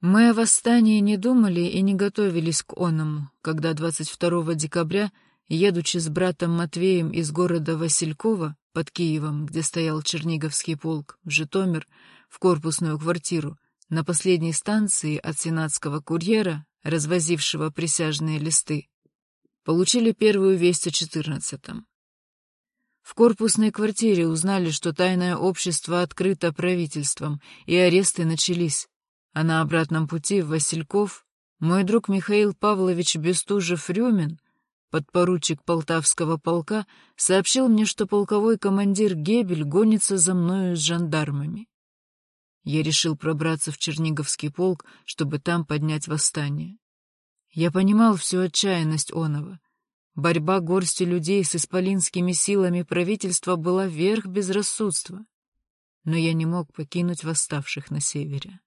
Мы о восстании не думали и не готовились к оному, когда 22 декабря, едучи с братом Матвеем из города Василькова под Киевом, где стоял Черниговский полк, в Житомир, в корпусную квартиру, на последней станции от сенатского курьера, развозившего присяжные листы, получили первую весть о четырнадцатом. В корпусной квартире узнали, что тайное общество открыто правительством, и аресты начались. А на обратном пути в Васильков мой друг Михаил Павлович Бестужев-Рюмин, подпоручик Полтавского полка, сообщил мне, что полковой командир Гебель гонится за мною с жандармами. Я решил пробраться в Черниговский полк, чтобы там поднять восстание. Я понимал всю отчаянность Онова. Борьба горсти людей с исполинскими силами правительства была верх безрассудства. Но я не мог покинуть восставших на севере.